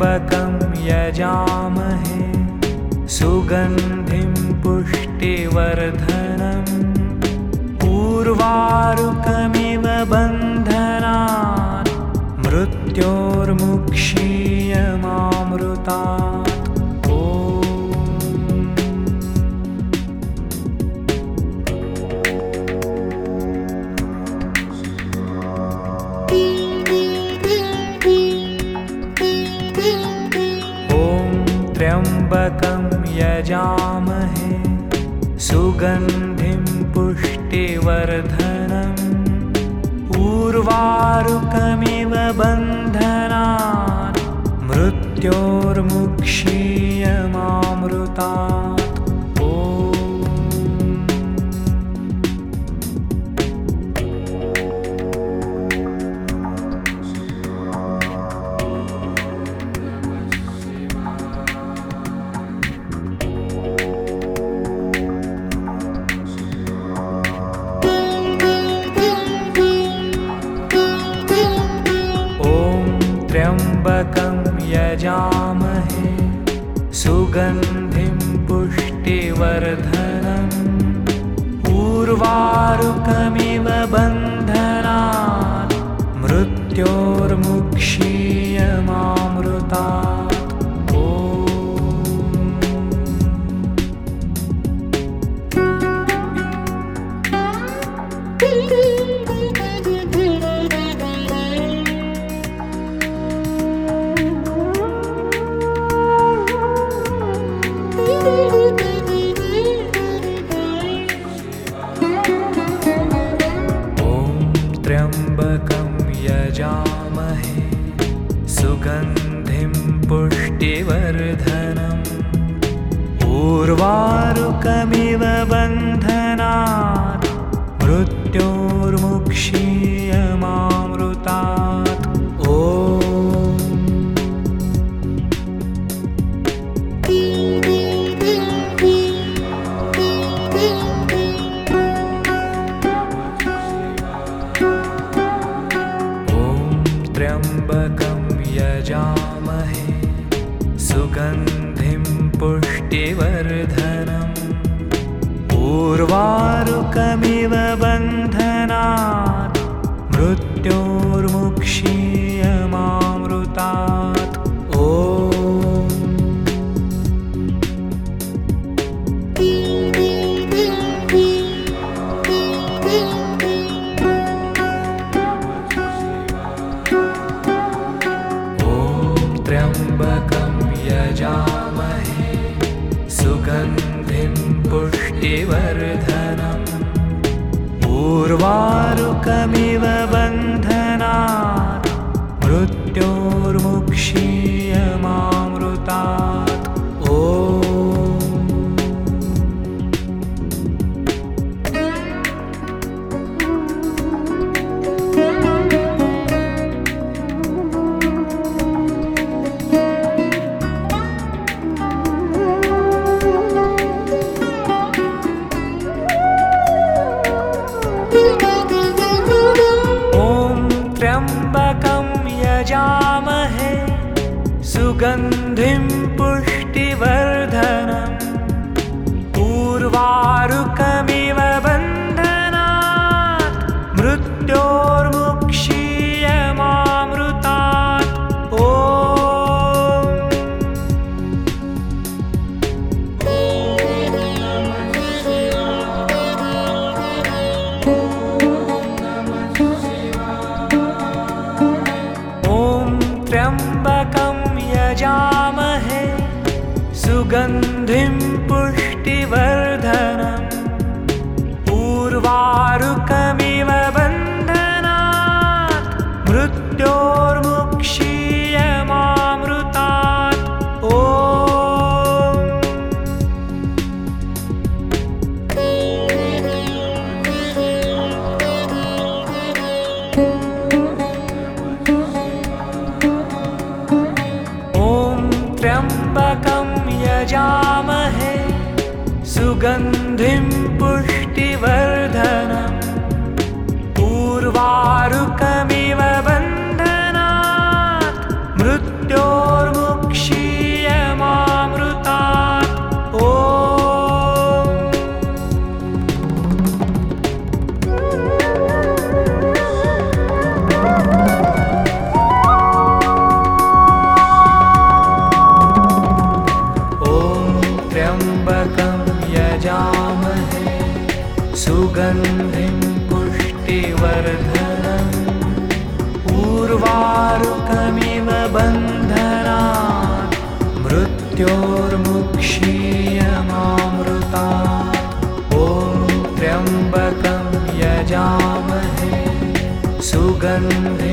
त्र्यम्बकं यजामहे सुगन्धिं पुष्टिवर्धनम् पूर्वारुकमिव बन्धनात् मृत्योर्मुक्षीयमामृतात् त्र्यम्बकं यजामहे सुगन्धिं पुष्टिवर्धनम् पूर्वारुकमिव बन्धनात् मृत्योर्मुक्षीयमामृतात् पुष्टिवर्धनम् पूर्वारुकमिव बन्धनात् मृत्योर्मुक्षीयमामृता त्र्यम्बकं यजामहे सुगन्धिं पुष्टिवर्धनम्। पूर्वारुकमिव बन्धनात् मृत्योर्मुक्षीयमामृतात् त्र्यम्बकं यजामहे सुगन्धिं पुष्टिवर्धनम्। पूर्वारुकमिव बन्धनात् मृत्योर्मुक्षीयमामृतात् पूर्वारुकमिव बन्धनात् मृत्योर्मुक्षीयमामृतात् सुगन्धिं पुष्टिवर्धनम्। पूर्वारुकमिव बन्धनात् मृत्योर्मुक्षीयमामृतात् सुगन्धिं पुष्टिवर्धनम् पूर्वारुकमिव बन्धना मृत्योर्मुक्षीयमामृता। ॐ त्र्यम्बकं यजामहे सुगन्धि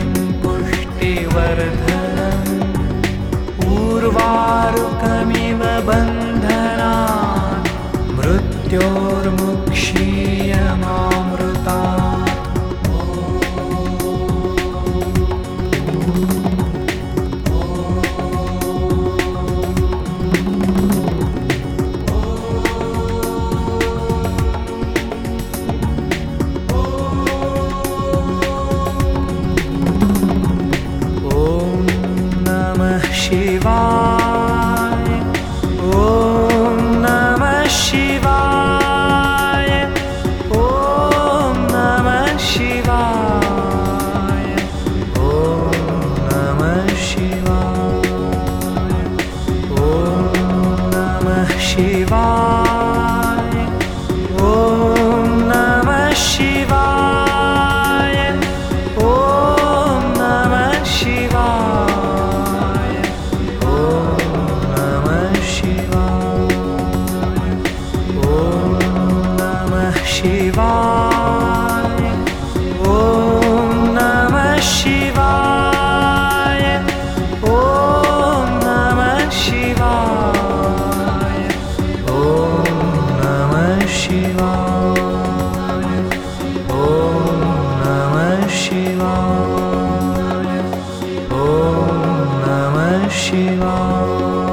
क्षीय Oh.